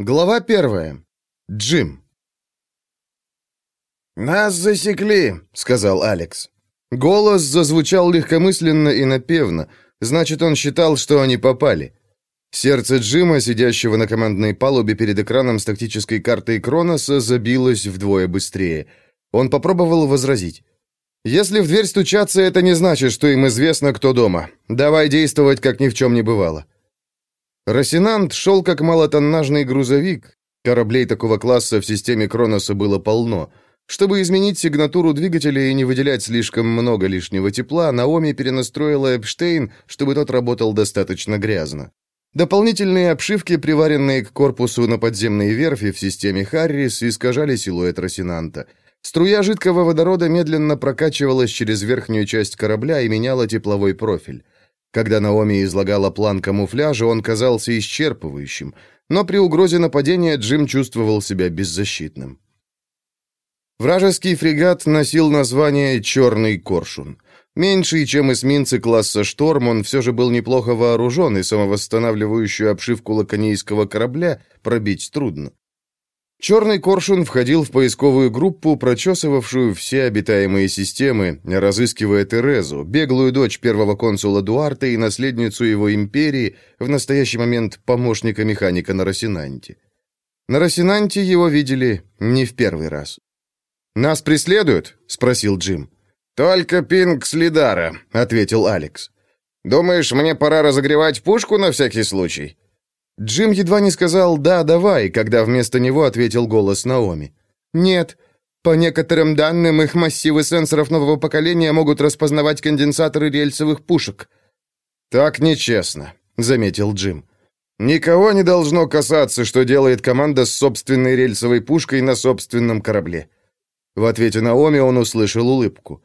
Глава первая. Джим. «Нас засекли», — сказал Алекс. Голос зазвучал легкомысленно и напевно, значит, он считал, что они попали. Сердце Джима, сидящего на командной палубе перед экраном с тактической картой Кроноса, забилось вдвое быстрее. Он попробовал возразить. «Если в дверь стучаться, это не значит, что им известно, кто дома. Давай действовать, как ни в чем не бывало». Росинант шел как малотоннажный грузовик. Кораблей такого класса в системе Кроноса было полно. Чтобы изменить сигнатуру двигателя и не выделять слишком много лишнего тепла, Наоми перенастроила Эпштейн, чтобы тот работал достаточно грязно. Дополнительные обшивки, приваренные к корпусу на подземной верфи в системе Харрис, искажали силуэт Росинанта. Струя жидкого водорода медленно прокачивалась через верхнюю часть корабля и меняла тепловой профиль. Когда Наоми излагала план камуфляжа, он казался исчерпывающим, но при угрозе нападения Джим чувствовал себя беззащитным. Вражеский фрегат носил название «Черный коршун». Меньший, чем эсминцы класса «Шторм», он все же был неплохо вооружен, и самовосстанавливающую обшивку лаконийского корабля пробить трудно. Черный коршун входил в поисковую группу, прочесывавшую все обитаемые системы, разыскивая Терезу, беглую дочь первого консула Дуарта и наследницу его империи, в настоящий момент помощника механика на Росинанте. На Росинанте его видели не в первый раз. «Нас преследуют?» — спросил Джим. «Только пинг Слидара», — ответил Алекс. «Думаешь, мне пора разогревать пушку на всякий случай?» Джим едва не сказал «да, давай», когда вместо него ответил голос Наоми. «Нет. По некоторым данным, их массивы сенсоров нового поколения могут распознавать конденсаторы рельсовых пушек». «Так нечестно», — заметил Джим. «Никого не должно касаться, что делает команда с собственной рельсовой пушкой на собственном корабле». В ответе Наоми он услышал улыбку.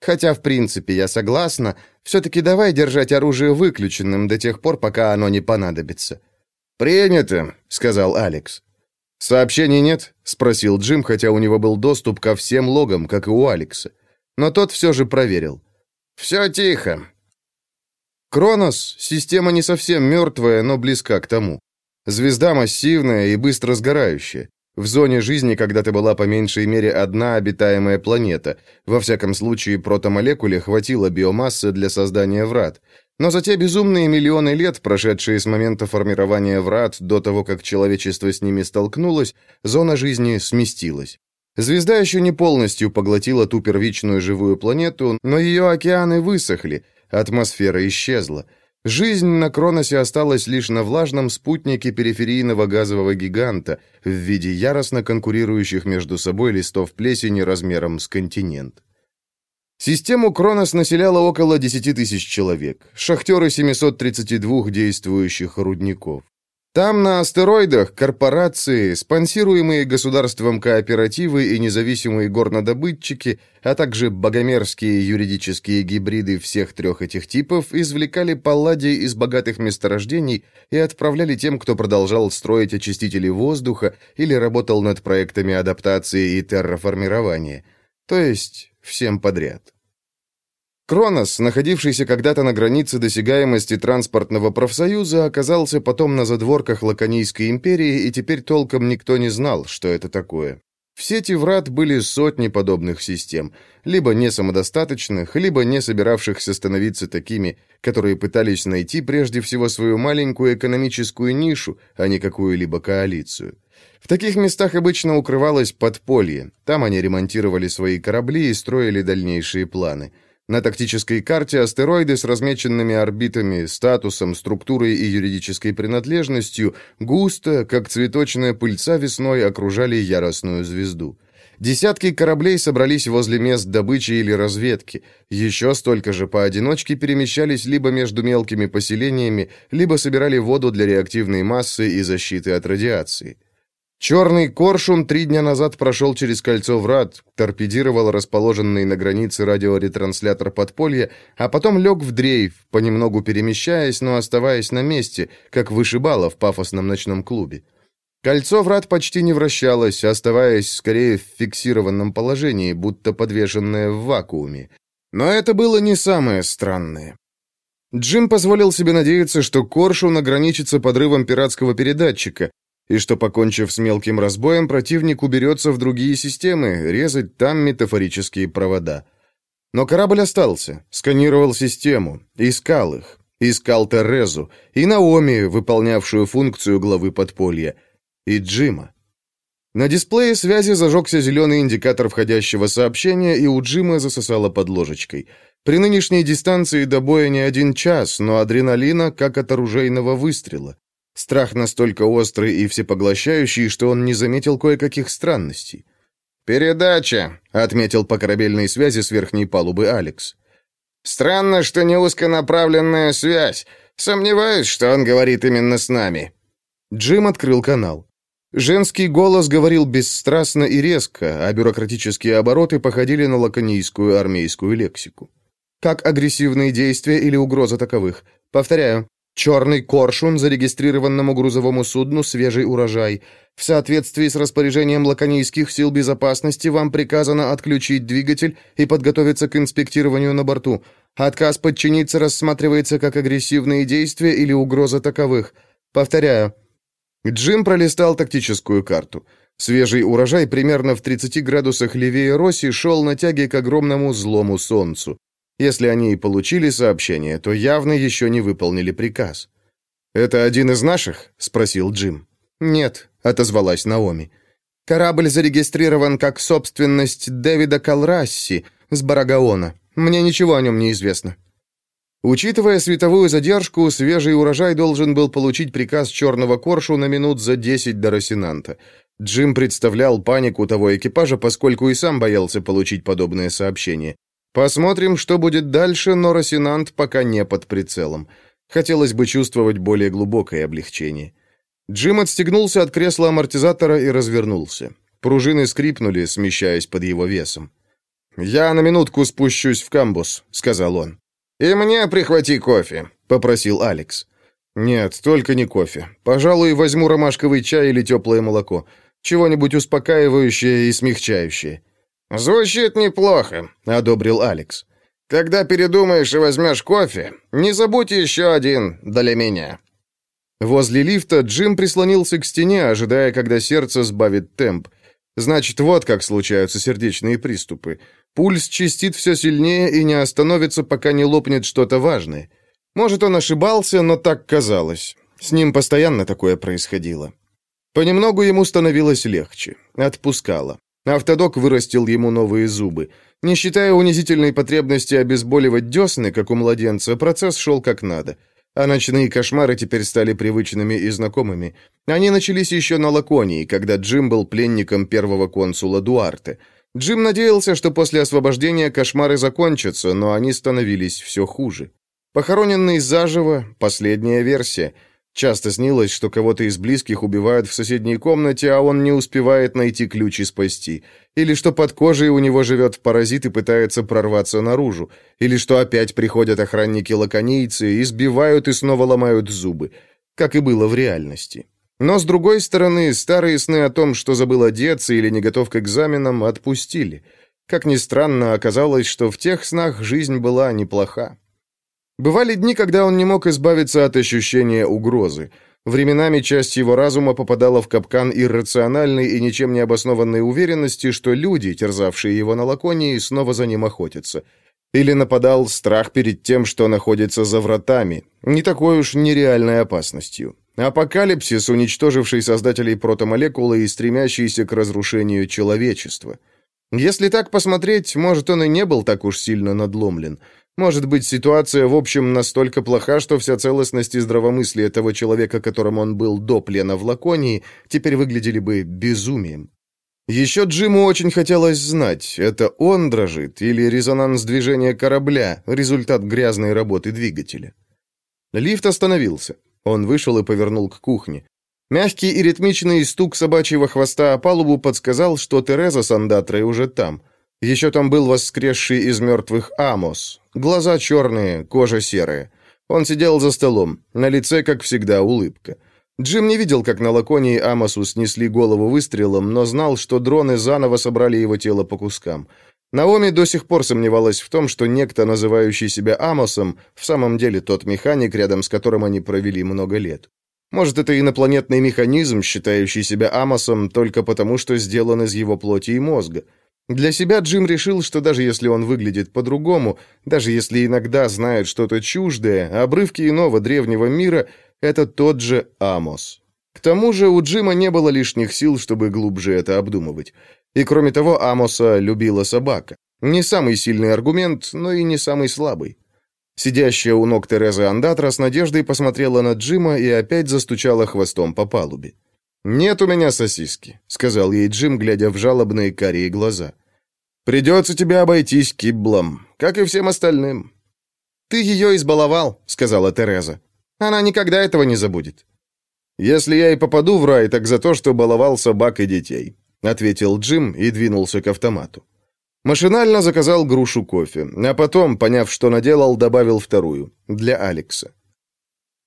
«Хотя, в принципе, я согласна, все-таки давай держать оружие выключенным до тех пор, пока оно не понадобится». «Принято», — сказал Алекс. «Сообщений нет?» — спросил Джим, хотя у него был доступ ко всем логам, как и у Алекса. Но тот все же проверил. «Все тихо». Кронос — система не совсем мертвая, но близка к тому. Звезда массивная и быстро сгорающая. В зоне жизни когда-то была по меньшей мере одна обитаемая планета. Во всяком случае, протомолекуле хватило биомассы для создания врат. Но за те безумные миллионы лет, прошедшие с момента формирования врат до того, как человечество с ними столкнулось, зона жизни сместилась. Звезда еще не полностью поглотила ту первичную живую планету, но ее океаны высохли, атмосфера исчезла. Жизнь на Кроносе осталась лишь на влажном спутнике периферийного газового гиганта в виде яростно конкурирующих между собой листов плесени размером с континент. Систему Кронос населяло около 10 тысяч человек, шахтеры 732 действующих рудников. Там, на астероидах, корпорации, спонсируемые государством кооперативы и независимые горнодобытчики, а также богомерзкие юридические гибриды всех трех этих типов извлекали палладий из богатых месторождений и отправляли тем, кто продолжал строить очистители воздуха или работал над проектами адаптации и терраформирования. То есть всем подряд. Кронос, находившийся когда-то на границе досягаемости транспортного профсоюза, оказался потом на задворках Лаконийской империи, и теперь толком никто не знал, что это такое. В сети врат были сотни подобных систем, либо не самодостаточных, либо не собиравшихся становиться такими, которые пытались найти прежде всего свою маленькую экономическую нишу, а не какую-либо коалицию. В таких местах обычно укрывалось подполье. Там они ремонтировали свои корабли и строили дальнейшие планы. На тактической карте астероиды с размеченными орбитами, статусом, структурой и юридической принадлежностью густо, как цветочная пыльца весной, окружали яростную звезду. Десятки кораблей собрались возле мест добычи или разведки. Еще столько же поодиночке перемещались либо между мелкими поселениями, либо собирали воду для реактивной массы и защиты от радиации. Черный коршун три дня назад прошел через кольцо врат, торпедировал расположенный на границе радиоретранслятор подполья, а потом лег в дрейф, понемногу перемещаясь, но оставаясь на месте, как вышибало в пафосном ночном клубе. Кольцо врат почти не вращалось, оставаясь скорее в фиксированном положении, будто подвешенное в вакууме. Но это было не самое странное. Джим позволил себе надеяться, что коршун ограничится подрывом пиратского передатчика, и что, покончив с мелким разбоем, противник уберется в другие системы, резать там метафорические провода. Но корабль остался, сканировал систему, искал их, искал Терезу, и Наоми, выполнявшую функцию главы подполья, и Джима. На дисплее связи зажегся зеленый индикатор входящего сообщения, и у Джима засосало под ложечкой. При нынешней дистанции до боя не один час, но адреналина, как от оружейного выстрела. Страх настолько острый и всепоглощающий, что он не заметил кое-каких странностей. «Передача», — отметил по корабельной связи с верхней палубы Алекс. «Странно, что не узконаправленная связь. Сомневаюсь, что он говорит именно с нами». Джим открыл канал. Женский голос говорил бесстрастно и резко, а бюрократические обороты походили на лаконийскую армейскую лексику. Как агрессивные действия или угроза таковых. Повторяю, черный коршун зарегистрированному грузовому судну «Свежий урожай». В соответствии с распоряжением лаконийских сил безопасности вам приказано отключить двигатель и подготовиться к инспектированию на борту. Отказ подчиниться рассматривается как агрессивные действия или угроза таковых. Повторяю, Джим пролистал тактическую карту. Свежий урожай примерно в 30 градусах левее Росси шел на тяге к огромному злому солнцу. Если они и получили сообщение, то явно еще не выполнили приказ. «Это один из наших?» — спросил Джим. «Нет», — отозвалась Наоми. «Корабль зарегистрирован как собственность Дэвида Калрасси с Барагаона. Мне ничего о нем не известно». Учитывая световую задержку, свежий урожай должен был получить приказ черного коршу на минут за 10 до Росинанта. Джим представлял панику того экипажа, поскольку и сам боялся получить подобное сообщение. Посмотрим, что будет дальше, но Росинант пока не под прицелом. Хотелось бы чувствовать более глубокое облегчение. Джим отстегнулся от кресла амортизатора и развернулся. Пружины скрипнули, смещаясь под его весом. «Я на минутку спущусь в камбус», — сказал он. «И мне прихвати кофе», — попросил Алекс. «Нет, только не кофе. Пожалуй, возьму ромашковый чай или теплое молоко. Чего-нибудь успокаивающее и смягчающее». «Звучит неплохо», — одобрил Алекс. «Когда передумаешь и возьмешь кофе, не забудь еще один для меня». Возле лифта Джим прислонился к стене, ожидая, когда сердце сбавит темп. Значит, вот как случаются сердечные приступы. Пульс чистит все сильнее и не остановится, пока не лопнет что-то важное. Может, он ошибался, но так казалось. С ним постоянно такое происходило. Понемногу ему становилось легче. Отпускало. Автодок вырастил ему новые зубы. Не считая унизительной потребности обезболивать десны, как у младенца, процесс шел как надо. А ночные кошмары теперь стали привычными и знакомыми. Они начались еще на Лаконии, когда Джим был пленником первого консула Дуарте – Джим надеялся, что после освобождения кошмары закончатся, но они становились все хуже. Похороненный заживо – последняя версия. Часто снилось, что кого-то из близких убивают в соседней комнате, а он не успевает найти ключ и спасти. Или что под кожей у него живет паразит и пытается прорваться наружу. Или что опять приходят охранники-лаконийцы, избивают и снова ломают зубы. Как и было в реальности. Но, с другой стороны, старые сны о том, что забыл одеться или не готов к экзаменам, отпустили. Как ни странно, оказалось, что в тех снах жизнь была неплоха. Бывали дни, когда он не мог избавиться от ощущения угрозы. Временами часть его разума попадала в капкан иррациональной и ничем не обоснованной уверенности, что люди, терзавшие его на Лаконии, снова за ним охотятся. Или нападал страх перед тем, что находится за вратами, не такой уж нереальной опасностью. Апокалипсис, уничтоживший создателей протомолекулы и стремящийся к разрушению человечества. Если так посмотреть, может, он и не был так уж сильно надломлен. Может быть, ситуация в общем настолько плоха, что вся целостность и здравомыслие этого человека, которым он был до плена в Лаконии, теперь выглядели бы безумием. Еще Джиму очень хотелось знать, это он дрожит или резонанс движения корабля, результат грязной работы двигателя. Лифт остановился. Он вышел и повернул к кухне. Мягкий и ритмичный стук собачьего хвоста о палубу подсказал, что Тереза с Андатрой уже там. Еще там был воскресший из мертвых Амос. Глаза черные, кожа серая. Он сидел за столом, на лице, как всегда, улыбка. Джим не видел, как на Лаконии Амосу снесли голову выстрелом, но знал, что дроны заново собрали его тело по кускам. Наоми до сих пор сомневалась в том, что некто, называющий себя Амосом, в самом деле тот механик, рядом с которым они провели много лет. Может, это инопланетный механизм, считающий себя Амосом только потому, что сделан из его плоти и мозга. Для себя Джим решил, что даже если он выглядит по-другому, даже если иногда знает что-то чуждое, обрывки иного древнего мира — это тот же Амос. К тому же у Джима не было лишних сил, чтобы глубже это обдумывать. И кроме того, Амоса любила собака. Не самый сильный аргумент, но и не самый слабый. Сидящая у ног Терезы Андатра с надеждой посмотрела на Джима и опять застучала хвостом по палубе. «Нет у меня сосиски», — сказал ей Джим, глядя в жалобные карие глаза. «Придется тебе обойтись киблом, как и всем остальным». «Ты ее избаловал», — сказала Тереза. «Она никогда этого не забудет». «Если я и попаду в рай, так за то, что баловал собак и детей», — ответил Джим и двинулся к автомату. Машинально заказал грушу кофе, а потом, поняв, что наделал, добавил вторую, для Алекса.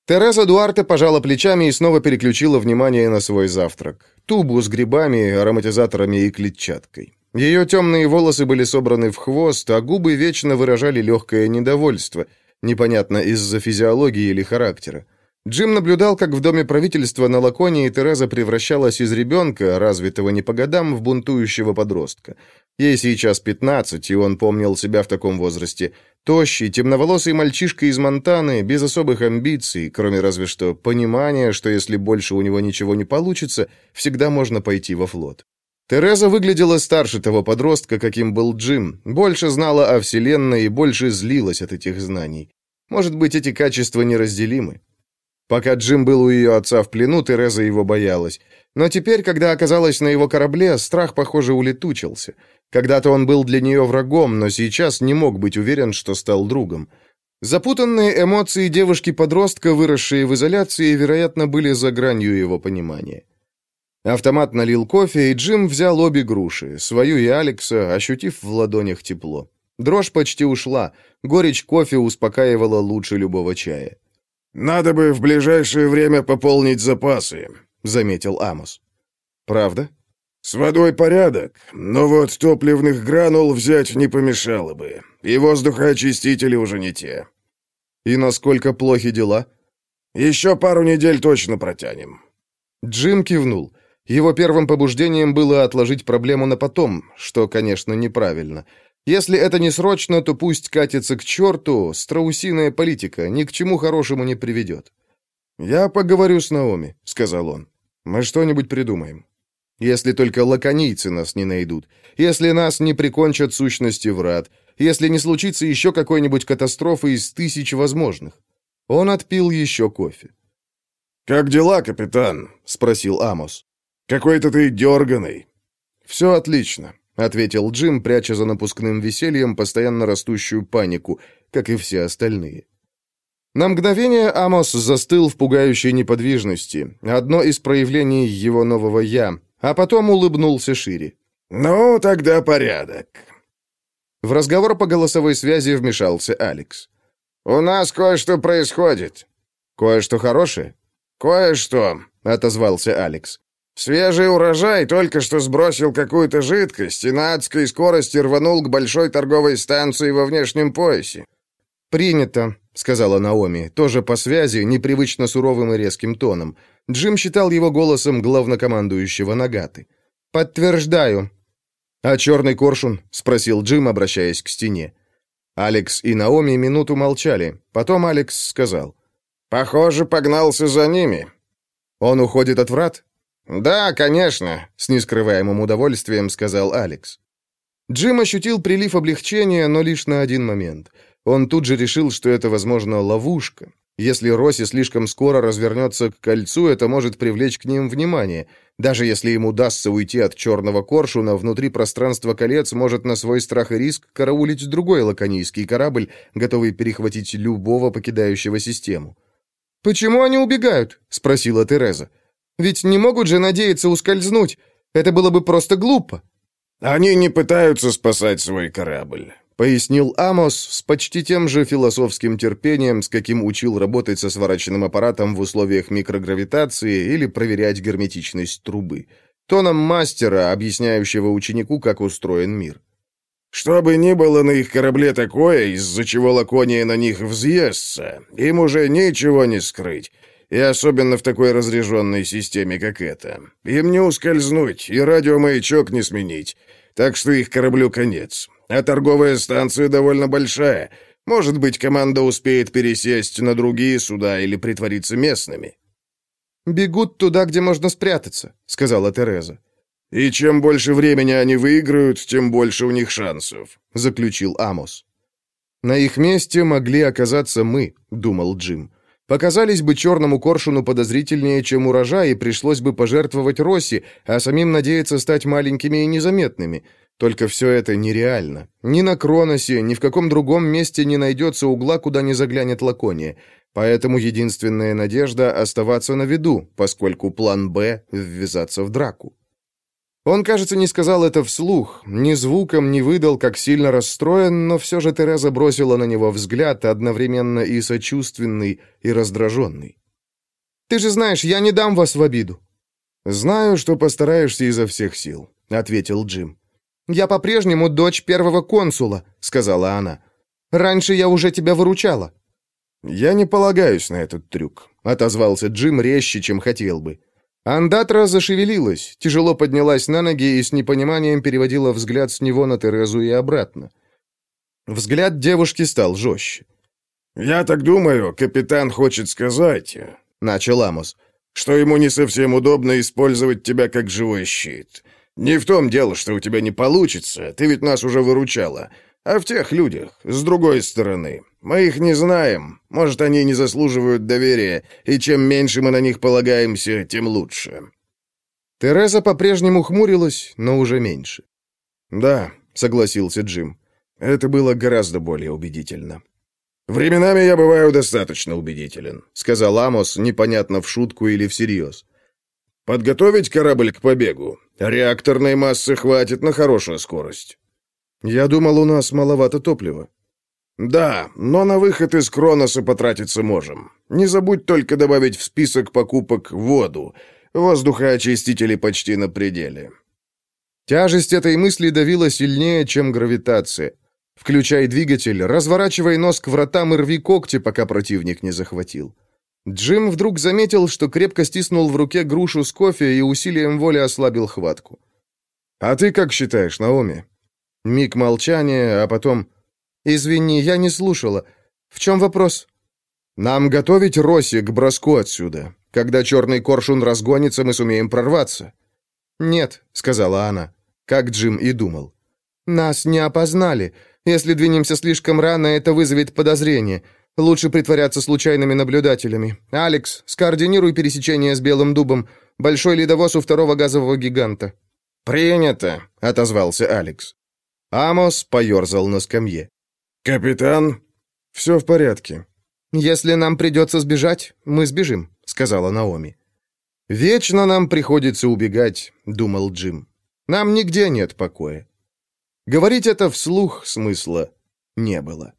Тереза Дуарте пожала плечами и снова переключила внимание на свой завтрак. Тубу с грибами, ароматизаторами и клетчаткой. Ее темные волосы были собраны в хвост, а губы вечно выражали легкое недовольство, непонятно из-за физиологии или характера. Джим наблюдал, как в доме правительства на Лаконии Тереза превращалась из ребенка, развитого не по годам, в бунтующего подростка. Ей сейчас 15, и он помнил себя в таком возрасте. Тощий, темноволосый мальчишка из Монтаны, без особых амбиций, кроме разве что понимания, что если больше у него ничего не получится, всегда можно пойти во флот. Тереза выглядела старше того подростка, каким был Джим, больше знала о Вселенной и больше злилась от этих знаний. Может быть, эти качества неразделимы. Пока Джим был у ее отца в плену, Тереза его боялась. Но теперь, когда оказалась на его корабле, страх, похоже, улетучился. Когда-то он был для нее врагом, но сейчас не мог быть уверен, что стал другом. Запутанные эмоции девушки-подростка, выросшие в изоляции, вероятно, были за гранью его понимания. Автомат налил кофе, и Джим взял обе груши, свою и Алекса, ощутив в ладонях тепло. Дрожь почти ушла, горечь кофе успокаивала лучше любого чая. «Надо бы в ближайшее время пополнить запасы», — заметил Амос. «Правда?» «С водой порядок, но вот топливных гранул взять не помешало бы, и воздухоочистители уже не те». «И насколько плохи дела?» «Еще пару недель точно протянем». Джим кивнул. Его первым побуждением было отложить проблему на потом, что, конечно, неправильно. Если это не срочно, то пусть катится к черту, страусиная политика ни к чему хорошему не приведет. «Я поговорю с Наоми», — сказал он. «Мы что-нибудь придумаем. Если только лаконийцы нас не найдут, если нас не прикончат сущности врат, если не случится еще какой-нибудь катастрофы из тысяч возможных». Он отпил еще кофе. «Как дела, капитан?» — спросил Амос. «Какой-то ты дерганый». «Все отлично. — ответил Джим, пряча за напускным весельем постоянно растущую панику, как и все остальные. На мгновение Амос застыл в пугающей неподвижности, одно из проявлений его нового «я», а потом улыбнулся шире. «Ну, тогда порядок». В разговор по голосовой связи вмешался Алекс. «У нас кое-что происходит». «Кое-что хорошее?» «Кое-что», — отозвался Алекс. Свежий урожай только что сбросил какую-то жидкость и на адской скорости рванул к большой торговой станции во внешнем поясе. «Принято», — сказала Наоми, тоже по связи, непривычно суровым и резким тоном. Джим считал его голосом главнокомандующего Нагаты. «Подтверждаю». «А черный коршун?» — спросил Джим, обращаясь к стене. Алекс и Наоми минуту молчали. Потом Алекс сказал. «Похоже, погнался за ними». «Он уходит от врат?» «Да, конечно», — с нескрываемым удовольствием сказал Алекс. Джим ощутил прилив облегчения, но лишь на один момент. Он тут же решил, что это, возможно, ловушка. Если Росси слишком скоро развернется к кольцу, это может привлечь к ним внимание. Даже если им удастся уйти от черного коршуна, внутри пространства колец может на свой страх и риск караулить другой лаконийский корабль, готовый перехватить любого покидающего систему. «Почему они убегают?» — спросила Тереза. Ведь не могут же надеяться ускользнуть. Это было бы просто глупо». «Они не пытаются спасать свой корабль», — пояснил Амос с почти тем же философским терпением, с каким учил работать со сварочным аппаратом в условиях микрогравитации или проверять герметичность трубы. Тоном мастера, объясняющего ученику, как устроен мир. «Что бы ни было на их корабле такое, из-за чего Лакония на них взъестся, им уже ничего не скрыть. И особенно в такой разряженной системе, как эта. Им не ускользнуть, и радиомаячок не сменить. Так что их кораблю конец. А торговая станция довольно большая. Может быть, команда успеет пересесть на другие суда или притвориться местными. «Бегут туда, где можно спрятаться», — сказала Тереза. «И чем больше времени они выиграют, тем больше у них шансов», — заключил Амос. «На их месте могли оказаться мы», — думал Джим. «Показались бы черному коршуну подозрительнее, чем урожай, и пришлось бы пожертвовать Росси, а самим надеяться стать маленькими и незаметными. Только все это нереально. Ни на Кроносе, ни в каком другом месте не найдется угла, куда не заглянет Лакония. Поэтому единственная надежда — оставаться на виду, поскольку план «Б» — ввязаться в драку. Он, кажется, не сказал это вслух, ни звуком не выдал, как сильно расстроен, но все же Тереза бросила на него взгляд, одновременно и сочувственный, и раздраженный. «Ты же знаешь, я не дам вас в обиду». «Знаю, что постараешься изо всех сил», — ответил Джим. «Я по-прежнему дочь первого консула», — сказала она. «Раньше я уже тебя выручала». «Я не полагаюсь на этот трюк», — отозвался Джим резче, чем хотел бы. Андатра зашевелилась, тяжело поднялась на ноги и с непониманием переводила взгляд с него на Терезу и обратно. Взгляд девушки стал жестче. «Я так думаю, капитан хочет сказать», — начал Амос, «что ему не совсем удобно использовать тебя как живой щит. Не в том дело, что у тебя не получится, ты ведь нас уже выручала, а в тех людях, с другой стороны. Мы их не знаем, может, они не заслуживают доверия, и чем меньше мы на них полагаемся, тем лучше». Тереза по-прежнему хмурилась, но уже меньше. «Да», — согласился Джим, — «это было гораздо более убедительно». «Временами я бываю достаточно убедителен», — сказал Амос, непонятно в шутку или всерьез. «Подготовить корабль к побегу. Реакторной массы хватит на хорошую скорость». «Я думал, у нас маловато топлива». «Да, но на выход из Кроноса потратиться можем. Не забудь только добавить в список покупок воду. Воздухоочистители почти на пределе». Тяжесть этой мысли давила сильнее, чем гравитация. Включай двигатель, разворачивай нос к вратам и рви когти, пока противник не захватил. Джим вдруг заметил, что крепко стиснул в руке грушу с кофе и усилием воли ослабил хватку. «А ты как считаешь, Наоми?» Миг молчания, а потом... «Извини, я не слушала. В чем вопрос?» «Нам готовить Роси к броску отсюда. Когда черный коршун разгонится, мы сумеем прорваться». «Нет», — сказала она, как Джим и думал. «Нас не опознали. Если двинемся слишком рано, это вызовет подозрение. Лучше притворяться случайными наблюдателями. Алекс, скоординируй пересечение с Белым дубом. Большой ледовоз у второго газового гиганта». «Принято», — отозвался Алекс. Амос поерзал на скамье. «Капитан, все в порядке. Если нам придется сбежать, мы сбежим», — сказала Наоми. «Вечно нам приходится убегать», — думал Джим. «Нам нигде нет покоя». Говорить это вслух смысла не было.